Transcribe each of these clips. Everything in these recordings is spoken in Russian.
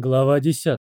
Глава 10.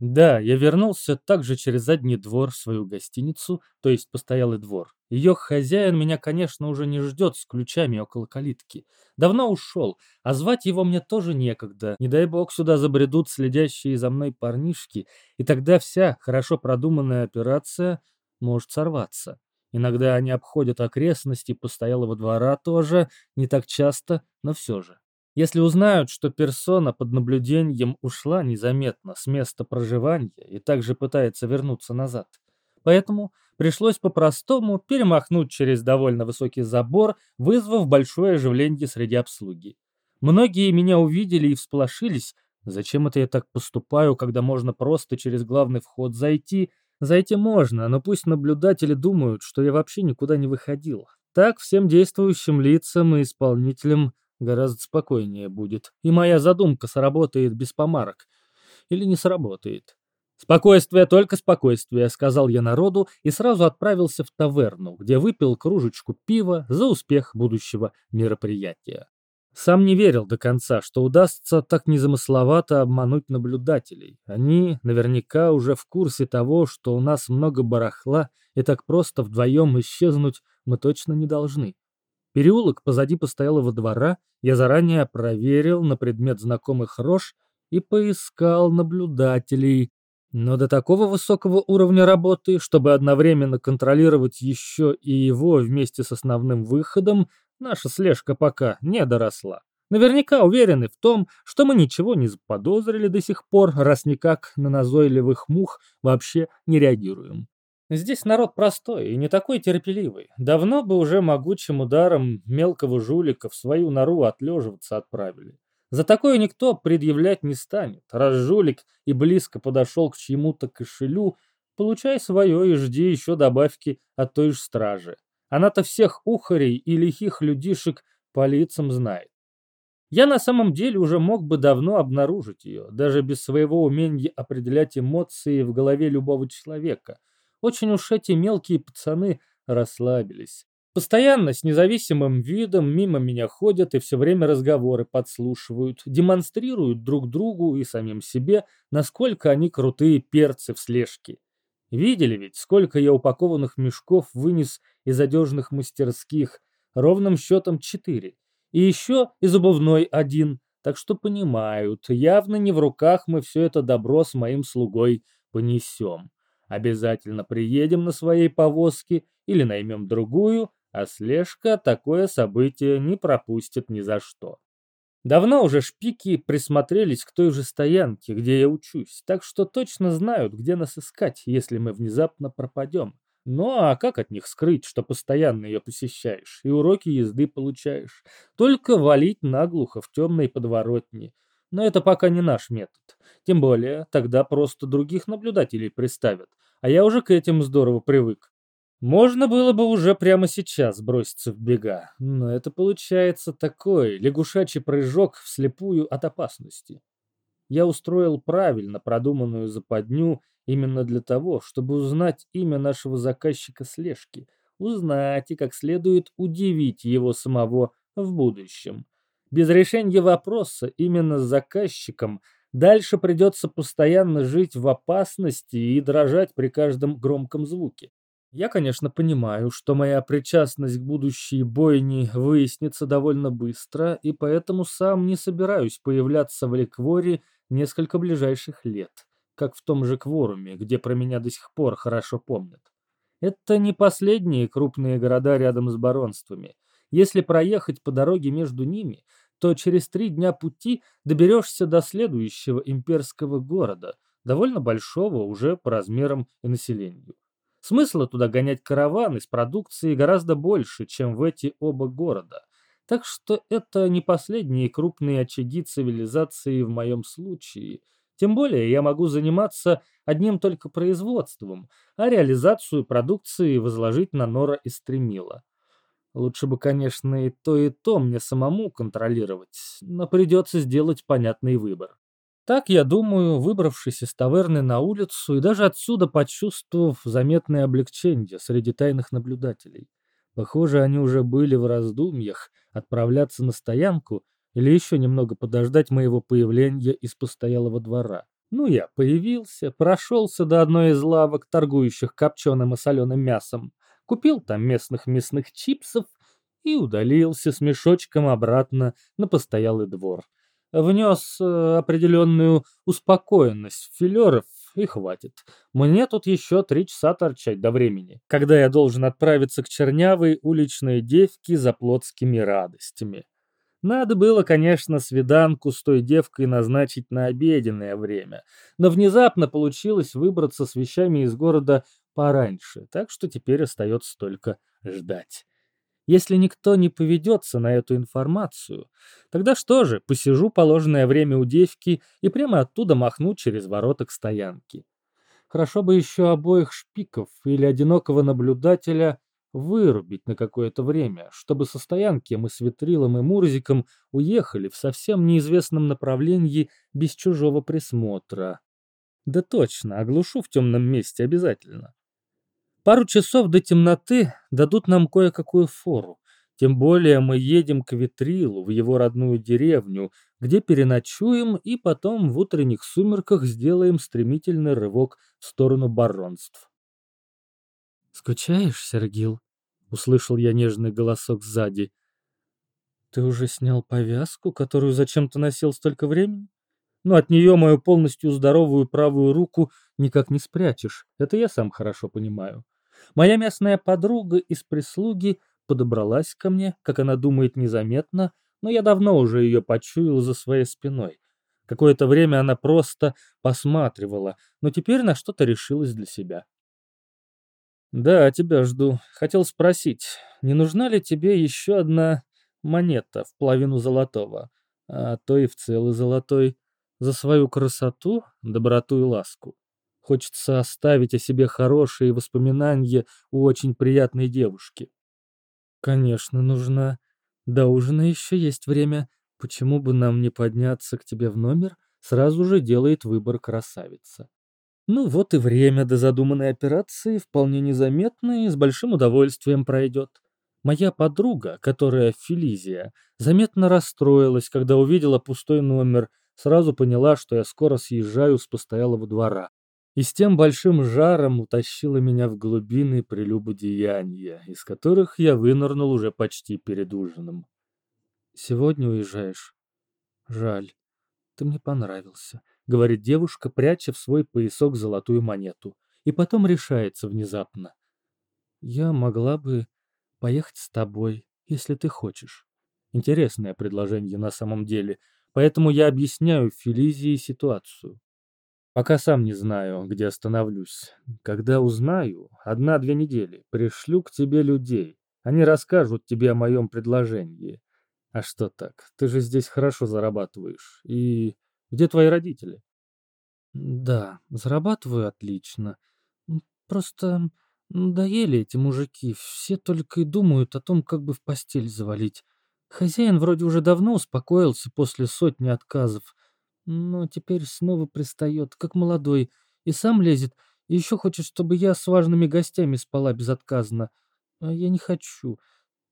Да, я вернулся также через задний двор в свою гостиницу, то есть постоялый двор. Ее хозяин меня, конечно, уже не ждет с ключами около калитки. Давно ушел, а звать его мне тоже некогда. Не дай бог сюда забредут следящие за мной парнишки, и тогда вся хорошо продуманная операция может сорваться. Иногда они обходят окрестности постоялого двора тоже, не так часто, но все же. Если узнают, что персона под наблюдением ушла незаметно с места проживания и также пытается вернуться назад. Поэтому пришлось по-простому перемахнуть через довольно высокий забор, вызвав большое оживление среди обслуги. Многие меня увидели и всполошились. Зачем это я так поступаю, когда можно просто через главный вход зайти? Зайти можно, но пусть наблюдатели думают, что я вообще никуда не выходил. Так всем действующим лицам и исполнителям Гораздо спокойнее будет. И моя задумка сработает без помарок. Или не сработает. «Спокойствие, только спокойствие», — сказал я народу и сразу отправился в таверну, где выпил кружечку пива за успех будущего мероприятия. Сам не верил до конца, что удастся так незамысловато обмануть наблюдателей. Они наверняка уже в курсе того, что у нас много барахла, и так просто вдвоем исчезнуть мы точно не должны. Переулок позади постоялого двора я заранее проверил на предмет знакомых рож и поискал наблюдателей. Но до такого высокого уровня работы, чтобы одновременно контролировать еще и его вместе с основным выходом, наша слежка пока не доросла. Наверняка уверены в том, что мы ничего не заподозрили до сих пор, раз никак на назойливых мух вообще не реагируем. Здесь народ простой и не такой терпеливый. Давно бы уже могучим ударом мелкого жулика в свою нору отлеживаться отправили. За такое никто предъявлять не станет. Раз жулик и близко подошел к чьему-то кошелю, получай свое и жди еще добавки от той же стражи. Она-то всех ухарей и лихих людишек по лицам знает. Я на самом деле уже мог бы давно обнаружить ее, даже без своего умения определять эмоции в голове любого человека – очень уж эти мелкие пацаны расслабились. Постоянно с независимым видом мимо меня ходят и все время разговоры подслушивают, демонстрируют друг другу и самим себе, насколько они крутые перцы в слежке. Видели ведь, сколько я упакованных мешков вынес из одежных мастерских, ровным счетом четыре. И еще из обувной один, так что понимают, явно не в руках мы все это добро с моим слугой понесем. Обязательно приедем на своей повозке или наймем другую, а слежка такое событие не пропустит ни за что. Давно уже шпики присмотрелись к той же стоянке, где я учусь, так что точно знают, где нас искать, если мы внезапно пропадем. Ну а как от них скрыть, что постоянно ее посещаешь и уроки езды получаешь? Только валить наглухо в темной подворотне. Но это пока не наш метод. Тем более, тогда просто других наблюдателей приставят. А я уже к этим здорово привык. Можно было бы уже прямо сейчас броситься в бега, но это получается такой лягушачий прыжок вслепую от опасности. Я устроил правильно продуманную западню именно для того, чтобы узнать имя нашего заказчика слежки, узнать и как следует удивить его самого в будущем. Без решения вопроса именно с заказчиком дальше придется постоянно жить в опасности и дрожать при каждом громком звуке. Я, конечно, понимаю, что моя причастность к будущей бойне выяснится довольно быстро, и поэтому сам не собираюсь появляться в Ликворе несколько ближайших лет, как в том же Кворуме, где про меня до сих пор хорошо помнят. Это не последние крупные города рядом с баронствами. Если проехать по дороге между ними, то через три дня пути доберешься до следующего имперского города, довольно большого уже по размерам и населению. Смысла туда гонять караваны с продукцией гораздо больше, чем в эти оба города. Так что это не последние крупные очаги цивилизации в моем случае. Тем более я могу заниматься одним только производством, а реализацию продукции возложить на Нора и Стремила. Лучше бы, конечно, и то, и то мне самому контролировать, но придется сделать понятный выбор. Так, я думаю, выбравшись из таверны на улицу и даже отсюда почувствовав заметное облегчение среди тайных наблюдателей. Похоже, они уже были в раздумьях отправляться на стоянку, Или еще немного подождать моего появления из постоялого двора. Ну, я появился, прошелся до одной из лавок, торгующих копченым и соленым мясом, купил там местных мясных чипсов и удалился с мешочком обратно на постоялый двор. Внес э, определенную успокоенность филеров и хватит. Мне тут еще три часа торчать до времени, когда я должен отправиться к чернявой уличной девке за плотскими радостями. Надо было, конечно, свиданку с той девкой назначить на обеденное время, но внезапно получилось выбраться с вещами из города пораньше, так что теперь остается только ждать. Если никто не поведется на эту информацию, тогда что же, посижу положенное время у девки и прямо оттуда махну через ворота к стоянке. Хорошо бы еще обоих шпиков или одинокого наблюдателя вырубить на какое-то время, чтобы со стоянки мы с Ветрилом и Мурзиком уехали в совсем неизвестном направлении без чужого присмотра. Да точно, оглушу в темном месте обязательно. Пару часов до темноты дадут нам кое-какую фору. Тем более мы едем к Ветрилу, в его родную деревню, где переночуем и потом в утренних сумерках сделаем стремительный рывок в сторону баронств. «Скучаешь, Сергил?» — услышал я нежный голосок сзади. «Ты уже снял повязку, которую зачем-то носил столько времени? Но от нее мою полностью здоровую правую руку никак не спрячешь, это я сам хорошо понимаю. Моя местная подруга из прислуги подобралась ко мне, как она думает, незаметно, но я давно уже ее почуял за своей спиной. Какое-то время она просто посматривала, но теперь на что-то решилась для себя. «Да, тебя жду. Хотел спросить, не нужна ли тебе еще одна монета в половину золотого, а то и в целый золотой, за свою красоту, доброту и ласку? Хочется оставить о себе хорошие воспоминания у очень приятной девушки». «Конечно, нужна. До ужина еще есть время. Почему бы нам не подняться к тебе в номер?» Сразу же делает выбор красавица. Ну вот и время до задуманной операции вполне незаметно и с большим удовольствием пройдет. Моя подруга, которая Фелизия, заметно расстроилась, когда увидела пустой номер, сразу поняла, что я скоро съезжаю с постоялого двора. И с тем большим жаром утащила меня в глубины прелюбодеяния, из которых я вынырнул уже почти перед ужином. «Сегодня уезжаешь? Жаль. Ты мне понравился говорит девушка, пряча в свой поясок золотую монету. И потом решается внезапно. Я могла бы поехать с тобой, если ты хочешь. Интересное предложение на самом деле, поэтому я объясняю Фелизии ситуацию. Пока сам не знаю, где остановлюсь. Когда узнаю, одна-две недели, пришлю к тебе людей. Они расскажут тебе о моем предложении. А что так? Ты же здесь хорошо зарабатываешь. И где твои родители? Да, зарабатываю отлично. Просто надоели эти мужики, все только и думают о том, как бы в постель завалить. Хозяин вроде уже давно успокоился после сотни отказов, но теперь снова пристает, как молодой, и сам лезет, и еще хочет, чтобы я с важными гостями спала безотказно. А я не хочу.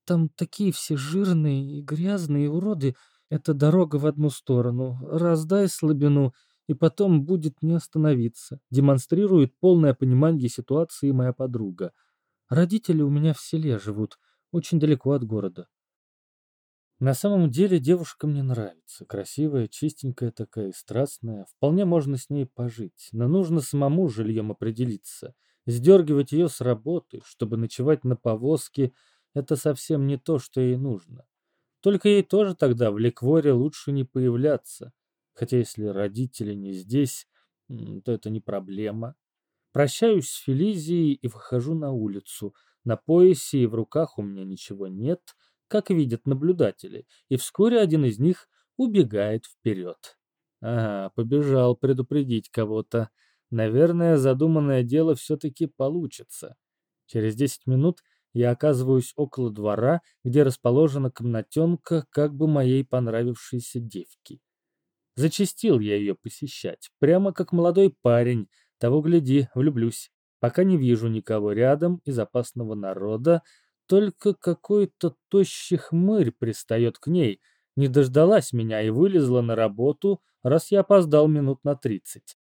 Там такие все жирные и грязные уроды, это дорога в одну сторону. Раздай слабину, и потом будет не остановиться. Демонстрирует полное понимание ситуации моя подруга. Родители у меня в селе живут, очень далеко от города. На самом деле девушка мне нравится. Красивая, чистенькая такая, страстная. Вполне можно с ней пожить. Но нужно самому жильем определиться. Сдергивать ее с работы, чтобы ночевать на повозке, это совсем не то, что ей нужно. Только ей тоже тогда в Ликворе лучше не появляться. Хотя если родители не здесь, то это не проблема. Прощаюсь с Фелизией и выхожу на улицу. На поясе и в руках у меня ничего нет, как видят наблюдатели, и вскоре один из них убегает вперед. Ага, побежал предупредить кого-то. Наверное, задуманное дело все-таки получится. Через десять минут я оказываюсь около двора, где расположена комнатенка как бы моей понравившейся девки. Зачастил я ее посещать, прямо как молодой парень, того гляди, влюблюсь. Пока не вижу никого рядом из опасного народа, только какой-то тощий хмырь пристает к ней, не дождалась меня и вылезла на работу, раз я опоздал минут на тридцать.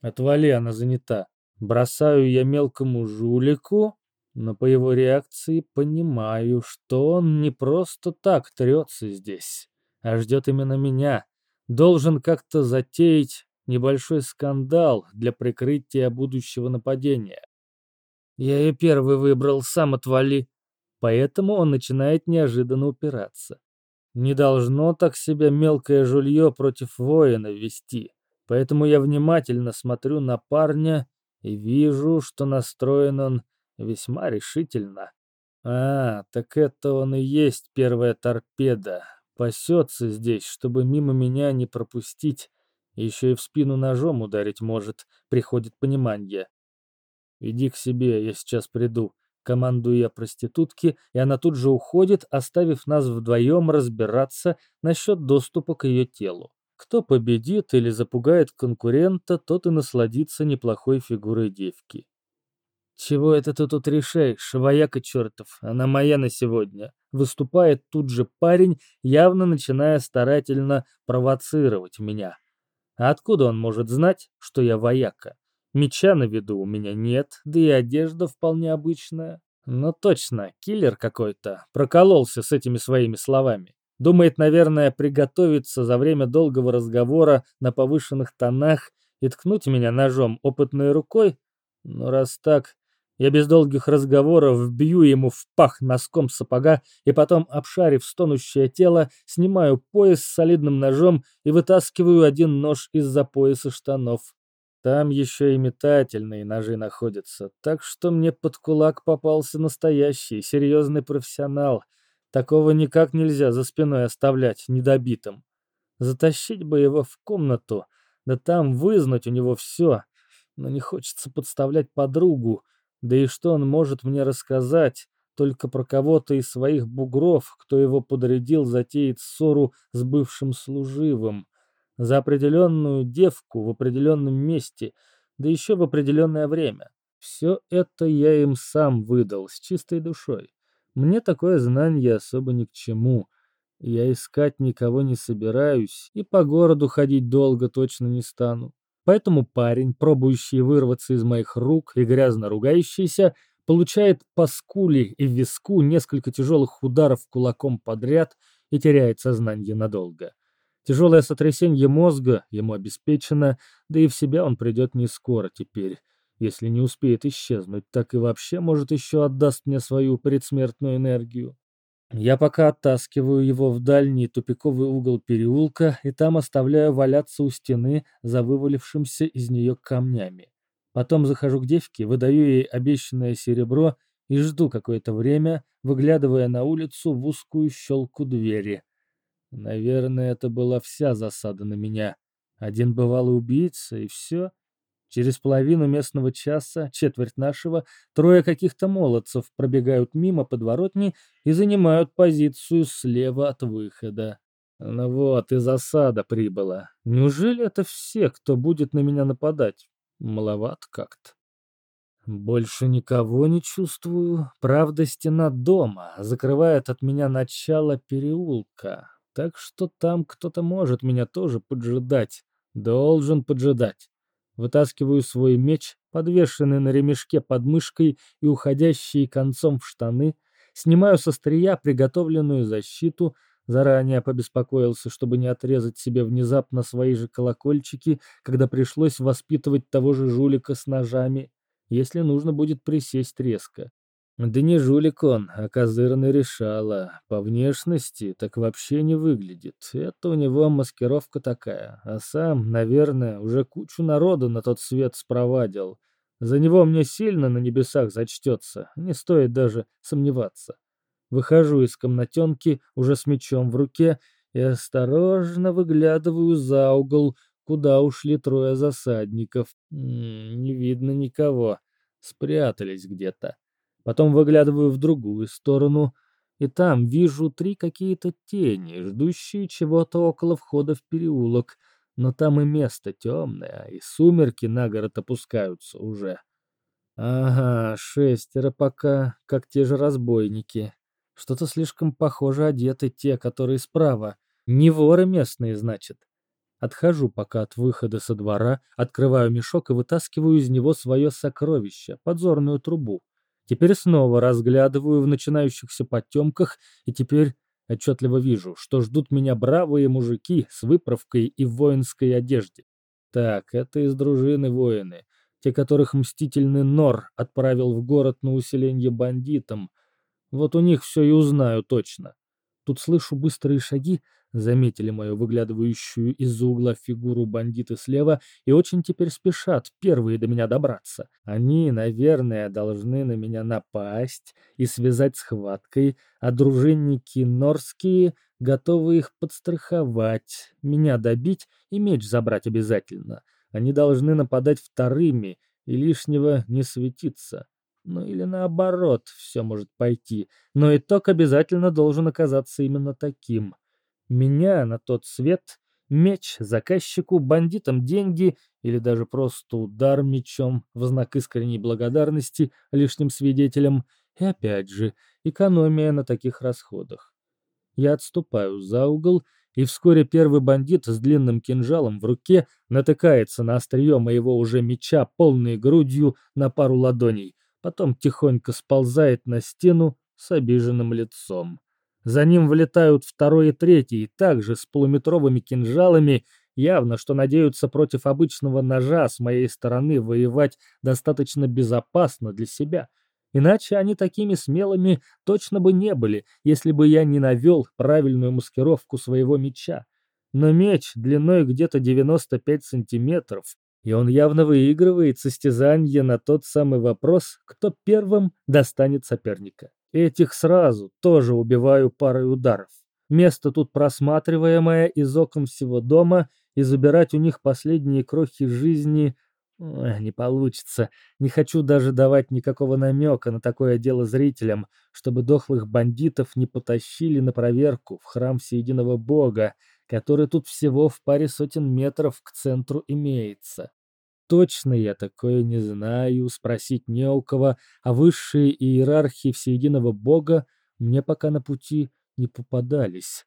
Отвали, она занята. Бросаю я мелкому жулику, но по его реакции понимаю, что он не просто так трется здесь, а ждет именно меня. Должен как-то затеять небольшой скандал для прикрытия будущего нападения. Я ее первый выбрал, сам отвали. Поэтому он начинает неожиданно упираться. Не должно так себя мелкое жулье против воина вести. Поэтому я внимательно смотрю на парня и вижу, что настроен он весьма решительно. А, так это он и есть первая торпеда. Пасется здесь, чтобы мимо меня не пропустить. Еще и в спину ножом ударить может, приходит понимание. «Иди к себе, я сейчас приду», — командую я проститутке, и она тут же уходит, оставив нас вдвоем разбираться насчет доступа к ее телу. Кто победит или запугает конкурента, тот и насладится неплохой фигурой девки. «Чего это ты тут решаешь, вояка чертов? Она моя на сегодня!» Выступает тут же парень, явно начиная старательно провоцировать меня. А откуда он может знать, что я вояка? Меча на виду у меня нет, да и одежда вполне обычная. Но точно, киллер какой-то, прокололся с этими своими словами. Думает, наверное, приготовиться за время долгого разговора на повышенных тонах и ткнуть меня ножом опытной рукой? Но раз так, я без долгих разговоров вбью ему в пах носком сапога и потом, обшарив стонущее тело, снимаю пояс с солидным ножом и вытаскиваю один нож из-за пояса штанов. Там еще и метательные ножи находятся, так что мне под кулак попался настоящий, серьезный профессионал — Такого никак нельзя за спиной оставлять недобитым. Затащить бы его в комнату, да там вызнать у него все. Но не хочется подставлять подругу. Да и что он может мне рассказать? Только про кого-то из своих бугров, кто его подрядил затеять ссору с бывшим служивым. За определенную девку в определенном месте, да еще в определенное время. Все это я им сам выдал с чистой душой. Мне такое знание особо ни к чему. Я искать никого не собираюсь и по городу ходить долго точно не стану. Поэтому парень, пробующий вырваться из моих рук и грязно ругающийся, получает по скуле и виску несколько тяжелых ударов кулаком подряд и теряет сознание надолго. Тяжелое сотрясение мозга ему обеспечено, да и в себя он придет не скоро теперь. Если не успеет исчезнуть, так и вообще, может, еще отдаст мне свою предсмертную энергию. Я пока оттаскиваю его в дальний тупиковый угол переулка и там оставляю валяться у стены за вывалившимся из нее камнями. Потом захожу к девке, выдаю ей обещанное серебро и жду какое-то время, выглядывая на улицу в узкую щелку двери. Наверное, это была вся засада на меня. Один бывалый убийца, и все. Через половину местного часа, четверть нашего, трое каких-то молодцев пробегают мимо подворотни и занимают позицию слева от выхода. Ну вот, и засада прибыла. Неужели это все, кто будет на меня нападать? Маловат как-то. Больше никого не чувствую. Правда, стена дома закрывает от меня начало переулка. Так что там кто-то может меня тоже поджидать. Должен поджидать. Вытаскиваю свой меч, подвешенный на ремешке под мышкой и уходящий концом в штаны, снимаю со стрия приготовленную защиту, заранее побеспокоился, чтобы не отрезать себе внезапно свои же колокольчики, когда пришлось воспитывать того же жулика с ножами, если нужно будет присесть резко. Да не жулик он, а козырный решала. По внешности так вообще не выглядит. Это у него маскировка такая. А сам, наверное, уже кучу народу на тот свет спровадил. За него мне сильно на небесах зачтется. Не стоит даже сомневаться. Выхожу из комнатенки уже с мечом в руке и осторожно выглядываю за угол, куда ушли трое засадников. М -м, не видно никого. Спрятались где-то. Потом выглядываю в другую сторону, и там вижу три какие-то тени, ждущие чего-то около входа в переулок, но там и место темное, и сумерки на город опускаются уже. Ага, шестеро пока, как те же разбойники. Что-то слишком похоже одеты те, которые справа. Не воры местные, значит. Отхожу пока от выхода со двора, открываю мешок и вытаскиваю из него свое сокровище, подзорную трубу. Теперь снова разглядываю в начинающихся потемках, и теперь отчетливо вижу, что ждут меня бравые мужики с выправкой и в воинской одежде. Так, это из дружины воины, те, которых мстительный Нор отправил в город на усиление бандитам. Вот у них все и узнаю точно. Тут слышу быстрые шаги, заметили мою выглядывающую из-за угла фигуру бандиты слева и очень теперь спешат первые до меня добраться. Они, наверное, должны на меня напасть и связать схваткой, а дружинники норские готовы их подстраховать, меня добить и меч забрать обязательно. Они должны нападать вторыми и лишнего не светиться. Ну или наоборот, все может пойти, но итог обязательно должен оказаться именно таким. Меня на тот свет, меч заказчику, бандитам деньги или даже просто удар мечом в знак искренней благодарности лишним свидетелям. И опять же, экономия на таких расходах. Я отступаю за угол, и вскоре первый бандит с длинным кинжалом в руке натыкается на острие моего уже меча полной грудью на пару ладоней, потом тихонько сползает на стену с обиженным лицом. За ним влетают второй и третий, также с полуметровыми кинжалами, явно, что надеются против обычного ножа с моей стороны воевать достаточно безопасно для себя. Иначе они такими смелыми точно бы не были, если бы я не навел правильную маскировку своего меча. Но меч длиной где-то 95 сантиметров, и он явно выигрывает состязание на тот самый вопрос, кто первым достанет соперника. Этих сразу тоже убиваю парой ударов. Место тут просматриваемое из окон всего дома, и забирать у них последние крохи жизни не получится. Не хочу даже давать никакого намека на такое дело зрителям, чтобы дохлых бандитов не потащили на проверку в храм Всеединого Бога, который тут всего в паре сотен метров к центру имеется. Точно я такое не знаю, спросить не у кого, а высшие иерархии всеединого бога мне пока на пути не попадались.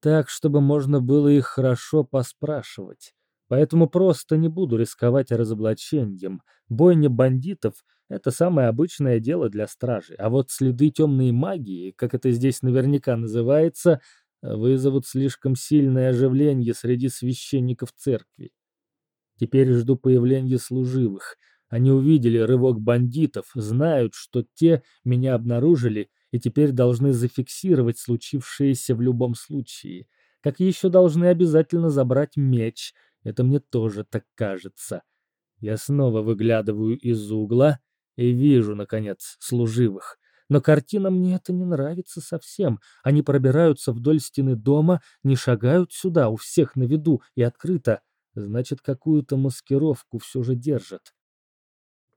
Так, чтобы можно было их хорошо поспрашивать. Поэтому просто не буду рисковать разоблачением. Бойня бандитов — это самое обычное дело для стражи. А вот следы темной магии, как это здесь наверняка называется, вызовут слишком сильное оживление среди священников церкви. Теперь жду появления служивых. Они увидели рывок бандитов, знают, что те меня обнаружили и теперь должны зафиксировать случившееся в любом случае. Как еще должны обязательно забрать меч. Это мне тоже так кажется. Я снова выглядываю из угла и вижу, наконец, служивых. Но картина мне это не нравится совсем. Они пробираются вдоль стены дома, не шагают сюда, у всех на виду и открыто, Значит, какую-то маскировку все же держат.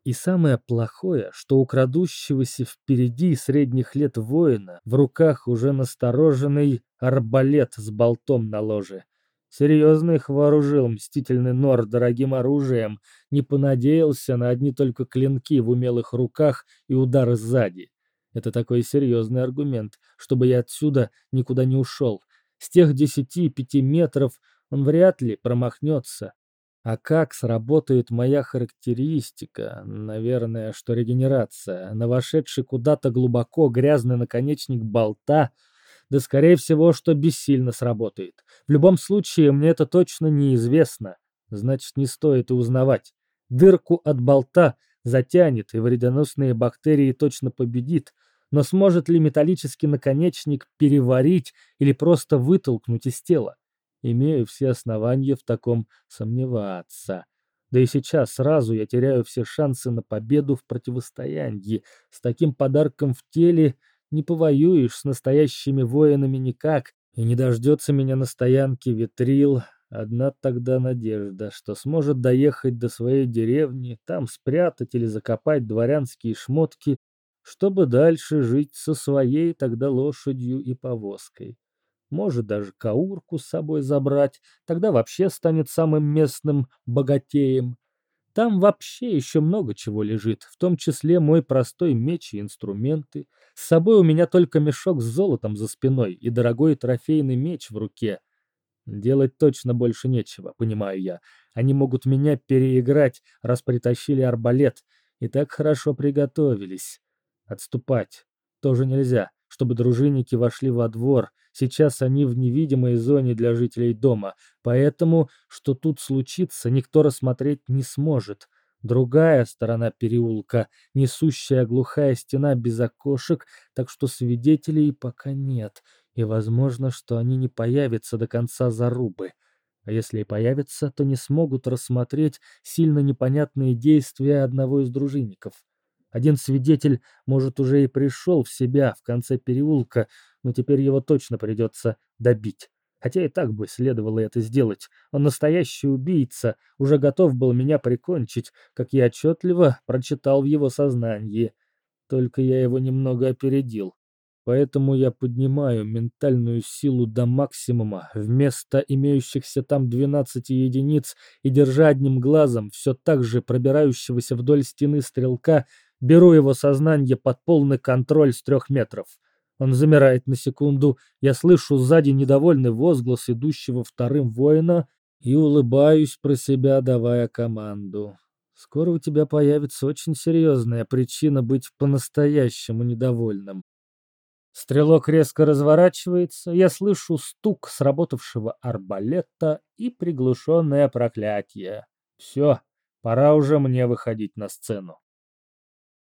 И самое плохое, что у крадущегося впереди средних лет воина в руках уже настороженный арбалет с болтом на ложе. Серьезно их вооружил мстительный Нор дорогим оружием, не понадеялся на одни только клинки в умелых руках и удары сзади. Это такой серьезный аргумент, чтобы я отсюда никуда не ушел. С тех десяти пяти метров он вряд ли промахнется. А как сработает моя характеристика? Наверное, что регенерация. На вошедший куда-то глубоко грязный наконечник болта, да скорее всего, что бессильно сработает. В любом случае, мне это точно неизвестно. Значит, не стоит и узнавать. Дырку от болта затянет, и вредоносные бактерии точно победит. Но сможет ли металлический наконечник переварить или просто вытолкнуть из тела? Имею все основания в таком сомневаться. Да и сейчас сразу я теряю все шансы на победу в противостоянии. С таким подарком в теле не повоюешь с настоящими воинами никак, и не дождется меня на стоянке ветрил. Одна тогда надежда, что сможет доехать до своей деревни, там спрятать или закопать дворянские шмотки, чтобы дальше жить со своей тогда лошадью и повозкой может даже каурку с собой забрать, тогда вообще станет самым местным богатеем. Там вообще еще много чего лежит, в том числе мой простой меч и инструменты. С собой у меня только мешок с золотом за спиной и дорогой трофейный меч в руке. Делать точно больше нечего, понимаю я. Они могут меня переиграть, раз притащили арбалет, и так хорошо приготовились. Отступать тоже нельзя, чтобы дружинники вошли во двор. Сейчас они в невидимой зоне для жителей дома, поэтому, что тут случится, никто рассмотреть не сможет. Другая сторона переулка, несущая глухая стена без окошек, так что свидетелей пока нет, и возможно, что они не появятся до конца зарубы. А если и появятся, то не смогут рассмотреть сильно непонятные действия одного из дружинников. Один свидетель, может, уже и пришел в себя в конце переулка, но теперь его точно придется добить. Хотя и так бы следовало это сделать. Он настоящий убийца, уже готов был меня прикончить, как я отчетливо прочитал в его сознании. Только я его немного опередил. Поэтому я поднимаю ментальную силу до максимума, вместо имеющихся там 12 единиц, и, держа одним глазом все так же пробирающегося вдоль стены стрелка, беру его сознание под полный контроль с трех метров. Он замирает на секунду, я слышу сзади недовольный возглас идущего вторым воина и улыбаюсь про себя, давая команду. Скоро у тебя появится очень серьезная причина быть по-настоящему недовольным. Стрелок резко разворачивается, я слышу стук сработавшего арбалета и приглушенное проклятие. Все, пора уже мне выходить на сцену.